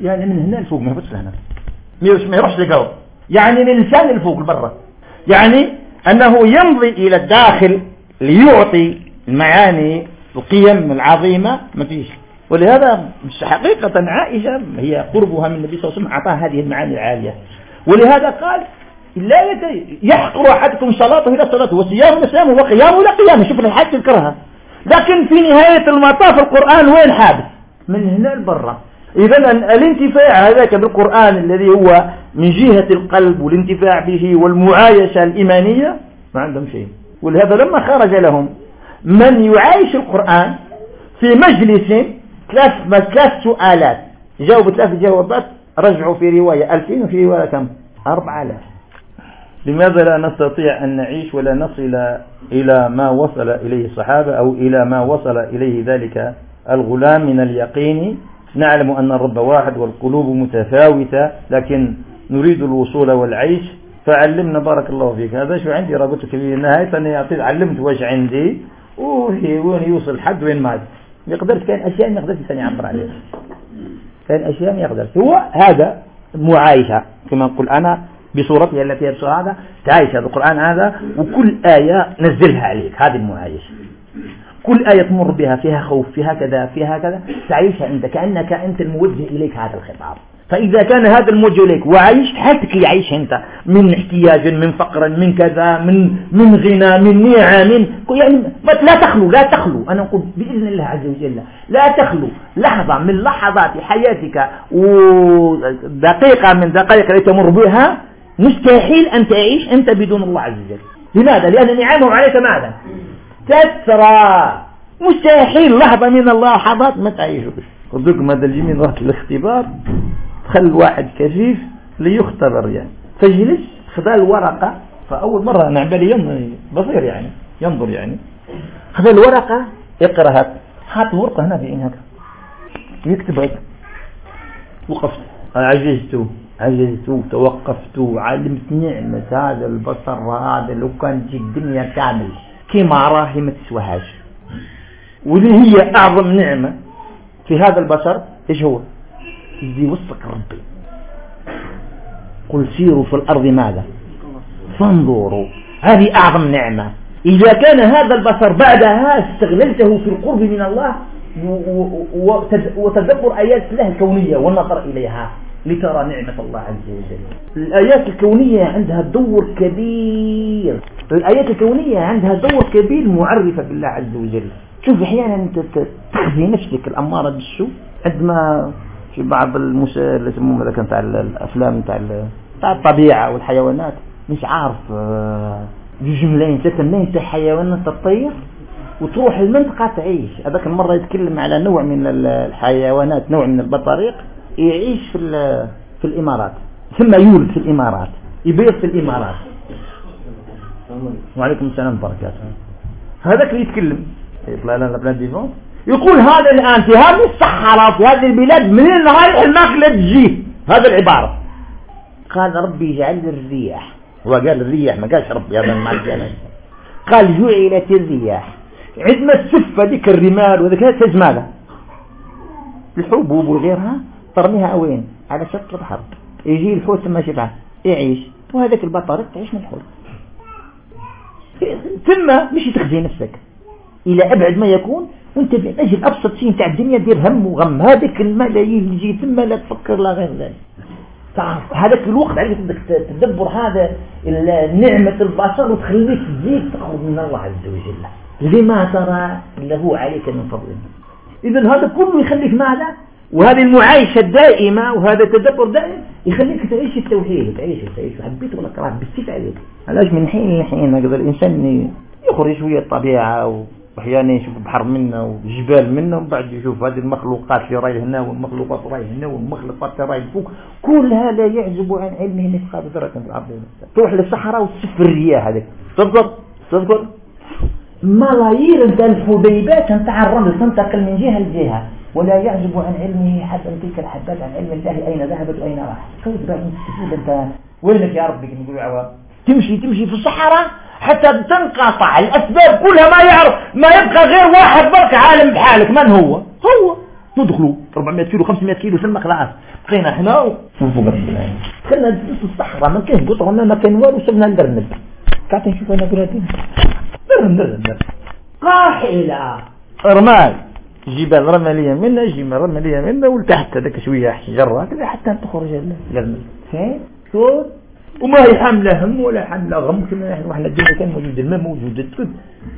يعني من هنا لفوق ما يهبطش لهنا. ما يروحش لقوة يعني من لسان لفوق لبرا. يعني أنه يمضي إلى الداخل ليعطي المعاني القيم العظيمة ما فيش. ولهذا مش حقيقة عائشة هي قربها من النبي صلى الله عليه وسلم أعطاها هذه المعاني العالية. ولهذا قال لا يحقر أحدكم صلاته إلى صلاته وصيامه إلى صيامه وقيامه إلى قيامه. شوف الحاج تذكرها لكن في نهاية المطاف القرآن وين حابس من هنا لبرا. إذا الانتفاع هذاك بالقرآن الذي هو من جهة القلب والانتفاع به والمعايشة الإيمانية ما عندهم شيء. ولهذا لما خرج لهم من يعايش القرآن في مجلس ثلاث ثلاث سؤالات. جاوب ثلاث جوابات رجعوا في رواية 2000 وفي رواية كم؟ 4000 لماذا لا نستطيع أن نعيش ولا نصل إلى ما وصل إليه الصحابة أو إلى ما وصل إليه ذلك الغلام من اليقين؟ نعلم أن الرب واحد والقلوب متفاوتة لكن نريد الوصول والعيش. فعلمنا بارك الله فيك. هذا شو عندي؟ رابطك في النهاية أعطيت علمت واش عندي. وين يوصل؟ حد وين مات؟ ما يقدرش كان أشياء ما يقدرش عمر يعبر عليها كان أشياء ما يقدرش. هو هذا مو عائشة كما نقول أنا بصورتها التي يرسلها هذا تعيش هذا القرآن هذا وكل آية نزلها عليك هذه مو عائشة. كل آية تمر بها فيها خوف فيها كذا فيها كذا تعيشها أنت كأنك أنت الموجه إليك هذا الخطاب. فإذا كان هذا الموجه لك وعايش حالتك اللي أنت. من احتياج من فقر من كذا من من غنى من نعم يعني لا تخلو لا تخلو. أنا أقول بإذن الله عز وجل لا تخلو. لحظة من لحظات حياتك ودقيقة من دقائق التي تمر بها مستحيل أن تعيش أنت بدون الله عز وجل. لماذا؟ لأن نعمه عليك ماذا؟ تسرى. مستحيل لحظة من اللحظات ما تعيشوش خذوكم هذا الجميل راح الاختبار. خل واحد كفيف ليختبر يعني. فجلس خذا الورقة فأول مرة أنا عبالي بصير يعني ينظر يعني. خذ الورقة اقرأها حاط الورقة هنا في هكذا يكتب هكذا وقفت. عجزت عجزت توقفت علمت نعمة هذا البصر هذا لو كان جي الدنيا كامل. كيما راهي ما تسواهاش. واللي هي أعظم نعمة في هذا البشر إيش هو؟ يجي وصفك ربي. قل سيروا في الأرض ماذا؟ فانظروا. هذه أعظم نعمة. إذا كان هذا البصر بعدها استغللته في القرب من الله وتدبر آيات الله الكونية والنظر إليها لترى نعمة الله عز وجل. الآيات الكونية عندها دور كبير. الآيات الكونية عندها دور كبير معرفة بالله عز وجل. شوف أحيانا تخذي نفسك الأمارة بالسوء عندما في بعض المش... اللي يسموه هذاك نتاع الأفلام نتاع نتاع الطبيعة والحيوانات. مش عارف آه، جملين ثلاثة في حيوانات تطير وتروح المنطقة تعيش. هذاك المرة يتكلم على نوع من الحيوانات نوع من البطاريق يعيش في في الإمارات. ثم يولد في الإمارات يبيض في الإمارات. وعليكم السلام وبركاته. هذاك اللي يتكلم يطلع لنا لا بلاد ديفون يقول هذا الآن في هذه الصحراء في هذه البلاد منين رايح النخلة تجي هذا العبارة. قال ربي اجعل الرياح. هو قال الرياح ما قالش ربي هذا ما قال. جعلت الرياح. عندما السفة ذيك الرمال وذيك تجمالها الحبوب وغيرها ترميها وين؟ على شط البحر. يجي الحوت ثم شبعه. يعيش. وهذاك البطارة تعيش من الحوت. ثم مش تخزي نفسك. إلى أبعد ما يكون انت من أجل أبسط شيء تاع الدنيا دير هم وغم. هذاك الملايين اللي يجي تما لا تفكر لا غير ذلك. تعرف هذاك الوقت عليك بدك تدبر هذا نعمة البشر وتخليك تزيد تاخذ من الله عز وجل. لما ترى له عليك من فضل. إذا هذا كله يخليك ماذا؟ وهذه المعايشة الدائمة وهذا التدبر دائم يخليك تعيش التوحيد تعيش تعيش. حبيت ولا كرهت؟ بالسيف عليك. علاش من حين لحين هكذا الإنسان يخرج شوية الطبيعة و... يعني واحيانا يشوف بحر منا وجبال منا ومن بعد يشوف هذه المخلوقات اللي راهي هنا والمخلوقات راهي هنا والمخلوقات اللي راهي فوق. كلها لا يعجب عن علمه مثقال ذره في الأرض. تروح للصحراء وتسف الرياح هذيك. تذكر؟ تذكر؟ ملايير الحبيبات نتاع الرمل تنتقل من جهة لجهة. ولا يعجب عن علمه حتى تلك الحبات عن علم الله أين ذهبت وأين راحت. كيف باغي انت وينك يا ربي؟ كما نقولوا تمشي تمشي في الصحراء؟ حتى تنقطع الأسباب كلها ما يعرف ما يبقى غير واحد برك عالم بحالك. من هو؟ هو. ندخلوا 400 كيلو 500 كيلو سلمك خلاص. بقينا حنا فوق دخلنا في الصحراء. ما كانش قطع ما كان والو. سبنا البرنب قعدت نشوف أنا بلادي. درنب درنب قاحلة. رمال. جبال رمالية منا جبال رمالية منا ولتحت هذاك شوية حجرة. كذا حتى تخرج البرنب فين شوف. وما حاملة هم ولا حاملة غم كما نحن وحنا الدنيا كان موجود الماء موجود الطب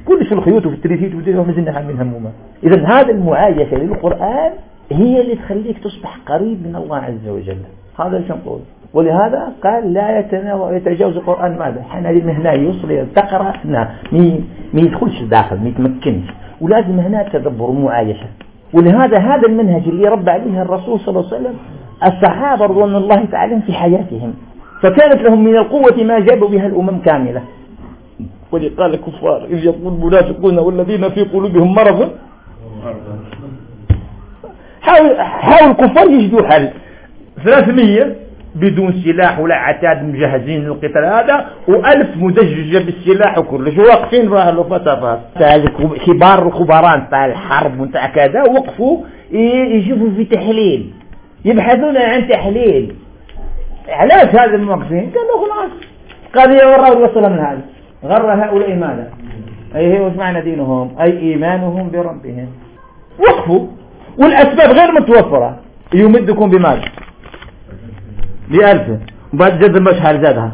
كلش الخيوط وفي التريفيت ما زلنا حاملين همومها. إذا هذا المعايشة للقرآن هي اللي تخليك تصبح قريب من الله عز وجل. هذا اللي نقول؟ ولهذا قال لا يتناول يتجاوز القرآن ماذا؟ حنا هنا يوصل تقرأ هنا ما يدخلش داخل ما يتمكنش. ولازم هنا تدبر ومعايشة ولهذا هذا المنهج اللي ربى عليه الرسول صلى الله عليه وسلم الصحابة رضوان الله تعالى في حياتهم. فكانت لهم من القوة ما جابوا بها الأمم كاملة. ولقال الكفار إذ يقول المنافقون والذين في قلوبهم مرض. حاول, حاول الكفار يجدوا حل 300 بدون سلاح ولا عتاد مجهزين للقتال هذا وألف مدججة بالسلاح وكلش واقفين راه الفتافات كبار الخبراء نتاع الحرب ونتاع كذا وقفوا يشوفوا في تحليل. يبحثون عن تحليل. علاش هذا الموقفين قالوا خلاص قضية وراء وصل من هذا. غر هؤلاء ماذا؟ أي هي معنى دينهم؟ أي إيمانهم بربهم. وقفوا. والأسباب غير متوفرة. يمدكم بمال. بألف. وبعد جذب المشهر زادها.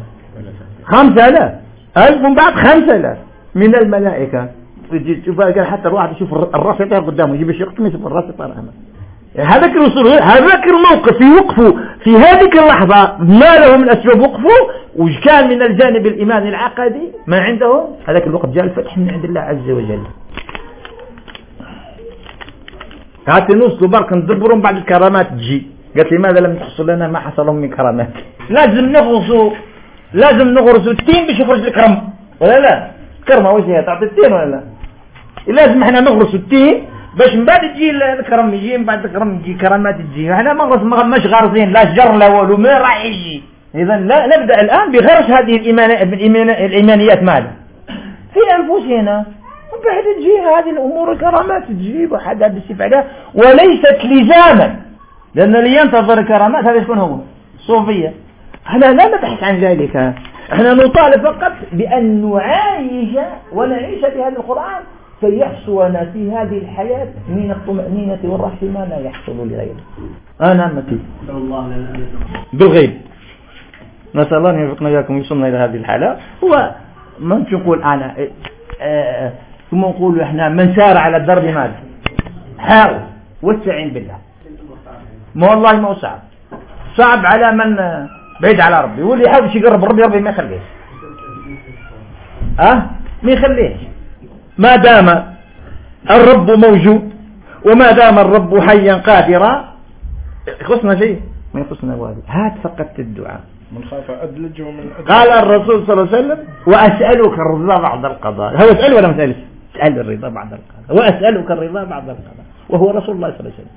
خمسة آلاف. ألف ومن بعد خمسة آلاف. من الملائكة. تجي تشوفها قال حتى الواحد يشوف الرأس يطير قدامه. يجيب الشيخ يشوف الرأس يطير أمامه هذاك الرسول هذاك الموقف يوقفوا في هذيك اللحظة ما لهم من أسباب وقفوا وكان من الجانب الإيماني العقدي؟ ما عندهم؟ هذاك الوقت جاء الفتح من عند الله عز وجل. قالت نوصلوا برك ندبروا من بعد الكرامات تجي. قالت لي ماذا لم تحصل لنا؟ ما حصل لهم من كرامات. لازم نغرسوا لازم نغرسوا التين باش يخرج الكرم. ولا لا؟ الكرمة واش هي تعطي التين ولا لا؟ لازم إحنا نغرسوا التين باش من بعد تجي الكرم يجي من بعد الكرم يجي كرامات تجي. إحنا ما مش غارزين لا شجر لا والو ما راح يجي. إذا لا نبدأ الآن بغرس هذه الإيمانيات مالا في أنفسنا من بعد تجي هذه الأمور الكرامات تجي وحد بالسيف عليها وليست لزاما. لأن اللي ينتظر الكرامات هذا شكون هو؟ الصوفية. إحنا لا نبحث عن ذلك. إحنا نطالب فقط بأن نعايش ونعيش بهذا القرآن. فيحصل في هذه الحياة من الطمأنينة والرحمة ما لا يحصل لغيره. آه، نعم، أنا متي بالغيب. نسأل الله أن يوفقنا إياكم ويصلنا إلى هذه الحالة. هو من نقول أنا آه، آه، ثم نقول إحنا من سار على الدرب ماذا؟ حاول واستعين بالله. ما والله ما هو صعب. صعب على من بعيد على ربي. واللي يحاول يقرب ربي ربي ما يخليه. أه؟ ما يخليهش ما دام الرب موجود وما دام الرب حيا قادرا. يخصنا شيء. ما يخصنا واجب هات فقدت الدعاء. من خاف أدلج ومن أدلج. قال الرسول صلى الله عليه وسلم وأسألك الرضا بعد القضاء. هو أسأل ولا مسأل اسأل الرضا بعد القضاء. وأسألك الرضا بعد القضاء. وهو رسول الله صلى الله عليه وسلم.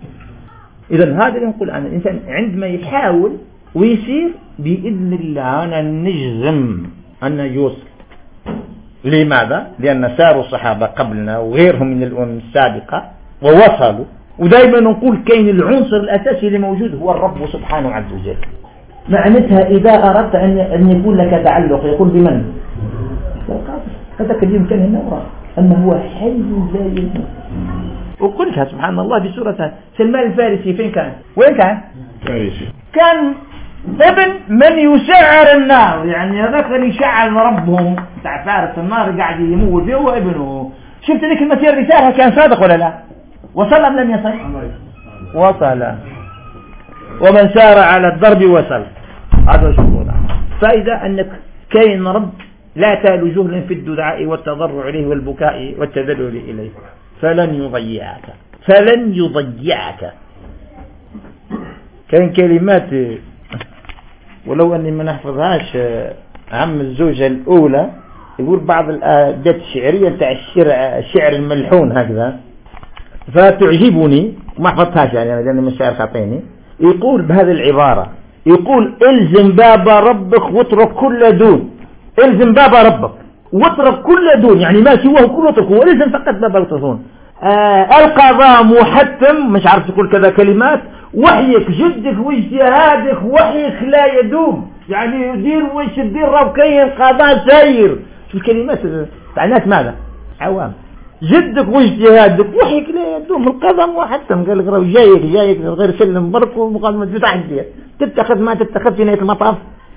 إذا هذا اللي نقول أنا الإنسان عندما يحاول ويصير بإذن الله أنا نجزم أن يوصل. لماذا؟ لأن ساروا الصحابة قبلنا وغيرهم من الأمم السابقة ووصلوا ودائما نقول كاين العنصر الأساسي اللي موجود هو الرب سبحانه عز وجل معناتها إذا أردت أن يكون لك تعلق يقول بمن؟ هذاك اليوم كان هنا وراه أما هو حي لا يموت وقلتها سبحان الله في سورة سلمان الفارسي فين كان؟ وين كان؟ فارسي كان ابن من يسعر النار يعني هذاك اللي شعل ربهم. تاع فارس النار قاعد يموت فيه هو ابنه. شفت ذيك المسير رسالة كان صادق ولا لا؟ وصل أم لم يصل؟ وصل. ومن سار على الضرب وصل. هذا شو فائدة أنك كاين رب لا تأل جهل في الدعاء والتضرع إليه والبكاء والتذلل إليه. فلن يضيعك. فلن يضيعك. كان كلمات ولو أني ما نحفظهاش عم الزوجة الأولى يقول بعض الآدات آه، الشعرية تاع الشعر, شعر الملحون هكذا. فتعجبني وما حفظتهاش يعني لأن المشاعر خاطيني. يقول بهذه العبارة يقول إلزم بابا ربك واترك كل دون. إلزم بابا ربك واترك كل دون. يعني ما سواه كله اتركه والزم فقط بابا الطفون آه، القضاء محتم مش عارف تقول كذا كلمات وحيك جدك واجتهادك وحيك لا يدوم. يعني يدير ويش يدير راه كاين قضاء ساير. شوف الكلمات تاع الناس ماذا؟ عوام. جدك واجتهادك وحيك لا يدوم. القضاء وحتى قال لك راه جايك جايك غير سلم برك ومقابل ما تحدي تتخذ ما تتخذ في نهاية المطاف.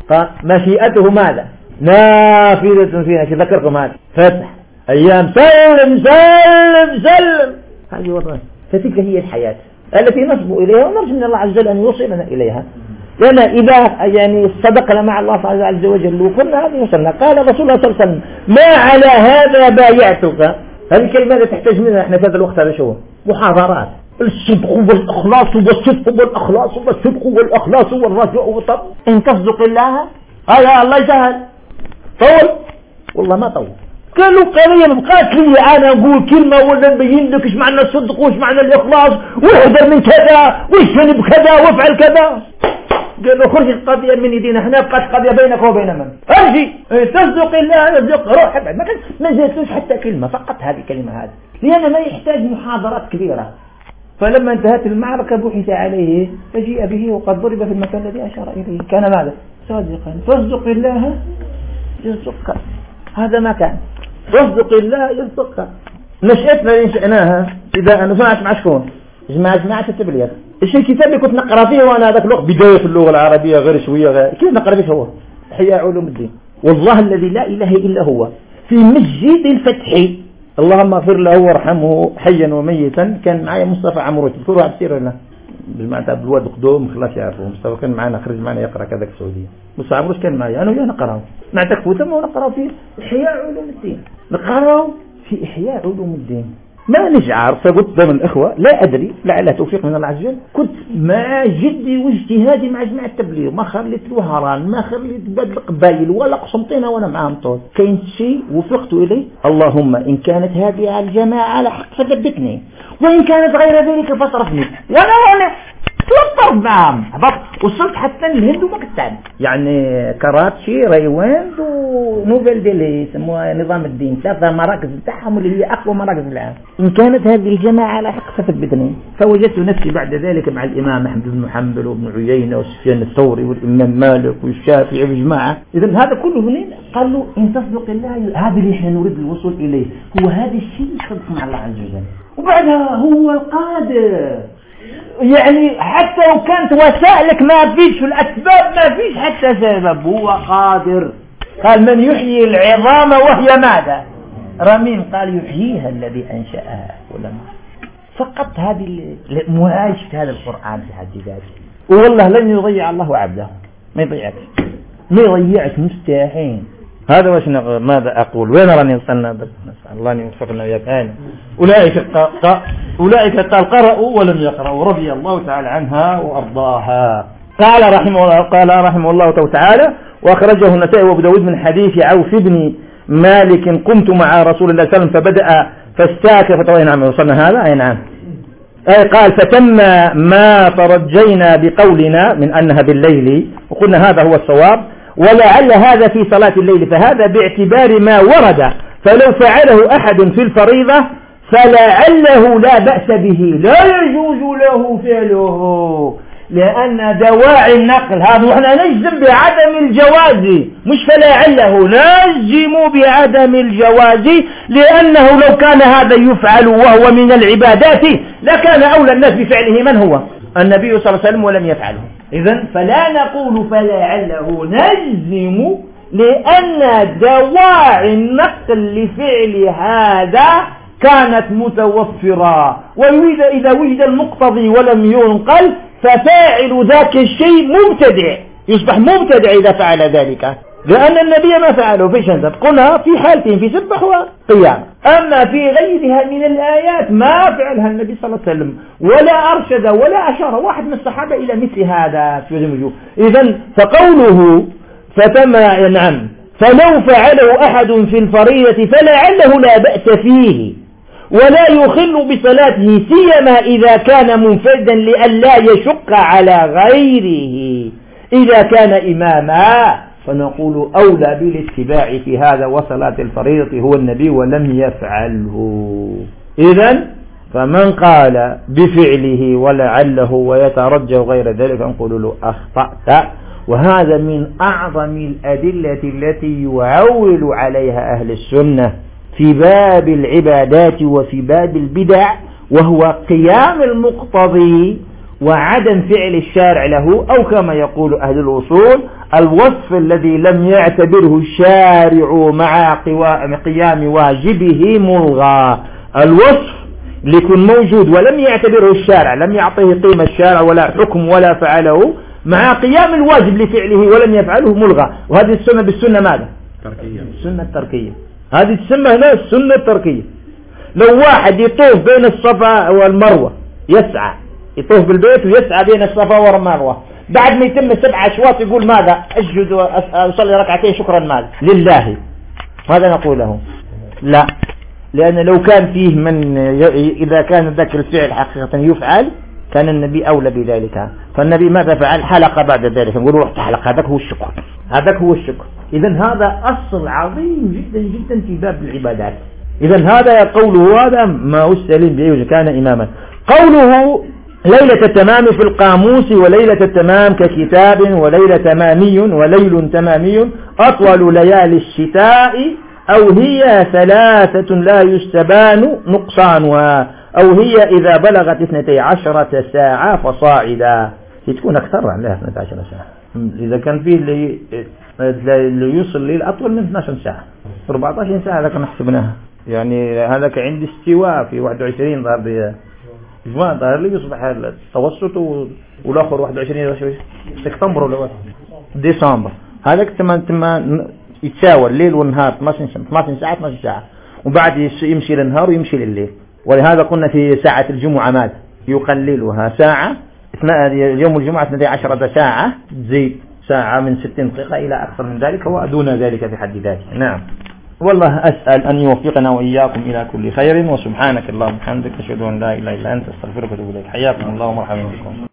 فمشيئته ماذا؟ نافذة فينا نفسي ذكركم هذا. فتح. أيام سلم سلم سلم. هذه وضعه فتلك هي الحياة. التي نصب إليها ونرجو من الله عز وجل أن يوصلنا إليها. لأن إذا يعني صدقنا مع الله عز وجل وقلنا هذه وصلنا. قال رسول الله صلى الله عليه وسلم ما على هذا بايعتك؟ هذه الكلمة التي تحتاج منها إحنا في هذا الوقت هذا شو؟ محاضرات. الصدق والإخلاص والصدق والإخلاص والصدق والإخلاص والرجاء والطب إن تصدق الله قال الله يسهل طول. والله ما طول. قالوا قضية بقات لي أنا أقول كلمة ولا نبين لك إيش معنى الصدق وإيش معنى الإخلاص. واحذر من كذا واجتنب يعني بكذا وافعل كذا. قالوا خرج القضية من يدينا هنا بقات قضية بينك وبين من؟ أرجي. إيه، تصدق الله يصدق روح ابعد ما ما جاتلوش حتى كلمة فقط هذه الكلمة هذه. لأن ما يحتاج محاضرات كبيرة. فلما انتهت المعركة بحث عليه فجيء به وقد ضرب في المكان الذي أشار إليه. كان ماذا؟ صادقا. تصدق الله يصدق هذا ما كان. رزق الله يرزقها نشأتنا اللي نشأناها إذا أنا سمعت مع شكون جماعة جماعة التبليغ. الشيء الكتاب اللي كنت نقرأ فيه وأنا هذاك الوقت؟ بداية اللغة العربية غير شوية غير كيف نقرأ فيه هو؟ حياء علوم الدين. والله الذي لا إله إلا هو. في مسجد الفتح. اللهم اغفر له وارحمه حيا وميتا. كان معي مصطفى عمرو تذكروا عبد السير ولا بالمعنى تاع قدوم خلاص يعرفوه مستوى كان معنا خرج معنا يقرأ كذاك السعودية. بصح عمروش كان معايا أنا وياه نقراو نعتكفوا تما ونقراو في إحياء علوم الدين. نقراو في إحياء علوم الدين. ما نجعر فقلت ضمن الأخوة لا أدري. لعل توفيق من الله عز وجل. كنت مع جدي واجتهادي مع جماعة التبليغ. ما خليت الوهران ما خليت بلاد القبايل ولا قسمطينة وأنا معاهم طول. كاين شيء وفقت إليه. اللهم إن كانت هذه الجماعة على حق فثبتني. وإن كانت غير ذلك فاصرف منها. يعني يعني تلطف معهم. وصلت حتى الهند ومكتان يعني كراتشي ريواند ونوفيل ديلي يسموها نظام الدين. ثلاثة مراكز بتاعهم اللي هي أقوى مراكز العام إن كانت هذه الجماعة على حق فتبتني فوجدت نفسي بعد ذلك مع الإمام أحمد بن محمد وابن عيينة وسفيان الثوري والإمام مالك والشافعي والجماعة. إذا هذا كله منين قال له إن تصدق الله هذا اللي إحنا نريد الوصول إليه. هو هذا الشيء يصدق مع الله عز وجل. وبعدها هو القادر. يعني حتى لو كانت وسائلك ما فيش الأسباب ما فيش حتى سبب. هو قادر. قال من يحيي العظام وهي ماذا؟ رمين قال يحييها الذي أنشأها. ولا فقط هذه معايشة هذا القرآن في هذه ذلك والله لن يضيع الله عبده. ما يضيعك. ما يضيعك مستحيل. هذا وش ماذا أقول؟ وين راني وصلنا نسأل الله أن يوفقنا ويفعلنا أولئك قا... أولئك قال قرأوا ولم يقرأوا رضي الله تعالى عنها وأرضاها. قال رحمه الله قال رحمه الله تعالى وأخرجه النسائي وأبو داود من حديث عوف بن مالك قمت مع رسول الله صلى الله عليه وسلم فبدأ فاستاك. فتوى نعم وصلنا هذا؟ أي نعم. أي قال فتم ما ترجينا بقولنا من أنها بالليل. وقلنا هذا هو الصواب. ولعل هذا في صلاة الليل فهذا باعتبار ما ورد. فلو فعله أحد في الفريضة فلعله لا بأس به. لا يجوز له فعله لأن دواعي النقل هذا نحن نجزم بعدم الجواز مش فلعله نجزم بعدم الجواز لأنه لو كان هذا يفعل وهو من العبادات لكان أولى الناس بفعله. من هو؟ النبي صلى الله عليه وسلم ولم يفعله. إذا فلا نقول فلعله نجزم لأن دواعي النقل لفعل هذا كانت متوفرة. ويوجد إذا وجد المقتضي ولم ينقل ففاعل ذاك الشيء مبتدع. يصبح مبتدع إذا فعل ذلك. لأن النبي ما فعله في شنزب قلنا في حالتين في سبح وقيامة أما في غيرها من الآيات ما فعلها النبي صلى الله عليه وسلم. ولا أرشد ولا أشار. واحد من الصحابة إلى مثل هذا في غير إذن إذا فقوله فتما نعم. فلو فعله أحد في الفريضة فلعله لا بأس فيه. ولا يخل بصلاته سيما إذا كان منفردا لا يشق على غيره. إذا كان إماما. فنقول أولى بالاتباع في هذا وصلاة الفريضة هو النبي ولم يفعله. إذا فمن قال بفعله ولعله ويترجى غير ذلك فنقول له أخطأت. وهذا من أعظم الأدلة التي يعول عليها أهل السنة في باب العبادات وفي باب البدع وهو قيام المقتضي وعدم فعل الشارع له أو كما يقول أهل الوصول الوصف الذي لم يعتبره الشارع مع قيام واجبه ملغى. الوصف ليكون موجود ولم يعتبره الشارع لم يعطيه قيمة الشارع ولا حكم ولا فعله مع قيام الواجب لفعله ولم يفعله ملغى. وهذه السنة بالسنة ماذا؟ تركية. السنة التركية. هذه تسمى هنا السنة التركية. لو واحد يطوف بين الصفا والمروة يسعى. يطوف بالبيت ويسعى بين الصفا والمروة. بعد ما يتم السبع أشواط يقول ماذا؟ أسجد وأصلي ركعتين شكرا ماذا؟ لله. ماذا نقوله لا. لأن لو كان فيه من إذا كان ذاك الفعل حقيقة يفعل كان النبي أولى بذلك. فالنبي ماذا فعل؟ حلقة بعد ذلك. نقول روح تحلق. هذاك هو الشكر. هذاك هو الشكر. إذا هذا أصل عظيم جدا جدا في باب العبادات. إذا هذا قوله هذا ما أستلم به كان إماما. قوله ليلة التمام في القاموس وليلة التمام ككتاب وليلة تمامي وليل تمامي أطول ليالي الشتاء أو هي ثلاثة لا يستبان نقصانها أو هي إذا بلغت اثنتي عشرة ساعة فصاعدا. تكون أكثر عن 12 ساعة. إذا كان فيه اللي, يوصل ليل أطول من 12 ساعة. 14 ساعة لك نحسبناها يعني هذا عند استواء في 21 ضربية جماعة ده لي يصبح التوسط والآخر 21 سبتمبر ولا ديسمبر. هذاك تما تما يتساوى الليل والنهار 12 ساعة 12 ساعة 12 ساعة. وبعد يمشي للنهار ويمشي لليل ولهذا قلنا في ساعة الجمعة مات يقللها ساعة. يوم الجمعة 12 ساعة. تزيد ساعة من 60 دقيقة إلى أكثر من ذلك ودون ذلك في حد ذاته. نعم. والله أسأل أن يوفقنا وإياكم إلى كل خير وسبحانك اللهم وبحمدك أشهد أن لا إله إلا أنت أستغفرك وأتوب إليك. حياكم الله ومرحبا بكم.